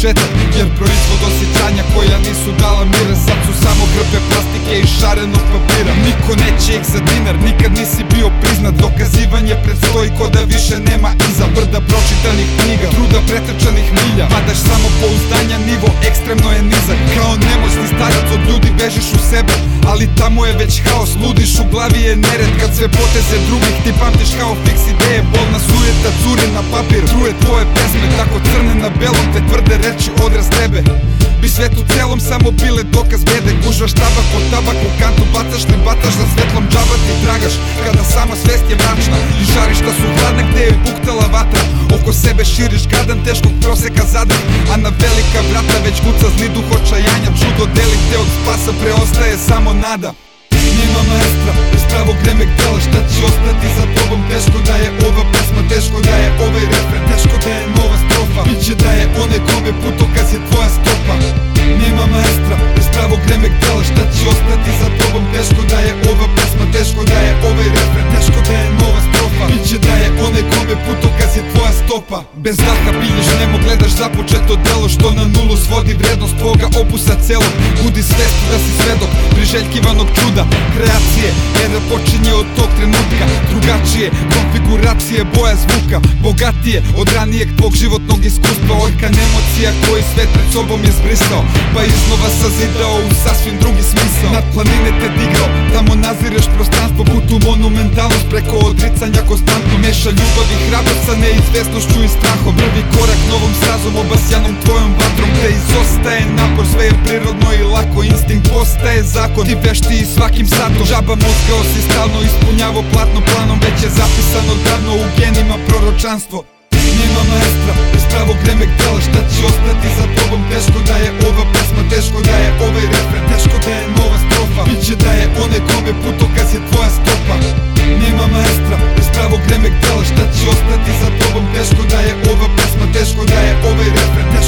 početak Jer proizvod osjećanja koja nisu dala mira Sad su samo grpe plastike i šarenog papira. Niko neće ih za dinar, nikad nisi bio priznat Dokazivanje predstoji ko da više nema iza. Brda pročitanih knjiga, truda pretrčanih milja. Padaš samo pouzdanja, nivo ekstremno je nizak. Kao nemoćni starac od ljudi bežiš u sebe Ali tamo je već haos, ludiš u glavi je nered Kad sve poteze drugih. Ti pamtiš kao fiks ideje Bolna sujeta curi na papir, truje tvoje pesme Tako crne na Bi svetu celom samo bile dokaz bede. Gužvaš tabak po tabak u kantu Bacaš ne bataš za svetlom džaba ti tragaš. Kada sama svest je mračna I žarišta su hladne gde je buktala vatra. Oko sebe širiš gadan teškog proseka zadrh A na velika vrata već kuca zli duh očajanja Čudo deli te od spasa preostaje samo nada. Nema maestra, bez pravog remek dela Šta roupa Bez daha pilješ nemo gledaš započeto delo Što na nulu svodi vrednost tvoga opusa celog. Budi svesti da si svedok priželjkivanog čuda Kreacije, era počinje od tog trenutka Drugačije, konfiguracije boja zvuka. Bogatije od ranijeg tvog životnog iskustva Orkan emocija koji svet pred sobom je zbrisao. Pa iznova sazidao u sasvim drugi smisao. Nad planine te digao, tamo nazireš prostranstvo Putu monumentalnost preko odricanja konstantno Meša ljubav i hrabrost sa neizvesnošću i strahom Prvi korak novom srazom obasjanom tvojom vatrom Te izostaje napor, sve je prirodno i lako Instinkt postaje zakon, ti vešti i svakim satom Žaba mozgao si stalno, ispunjavo platno planom Već je zapisano davno u genima proročanstvo. Nema maestra, iz pravog remektala Šta će ostati za tobom, teško da je ova pesma Teško da je ovaj refren, teško da je nova strofa. Biće da je one kome puto poder al frente a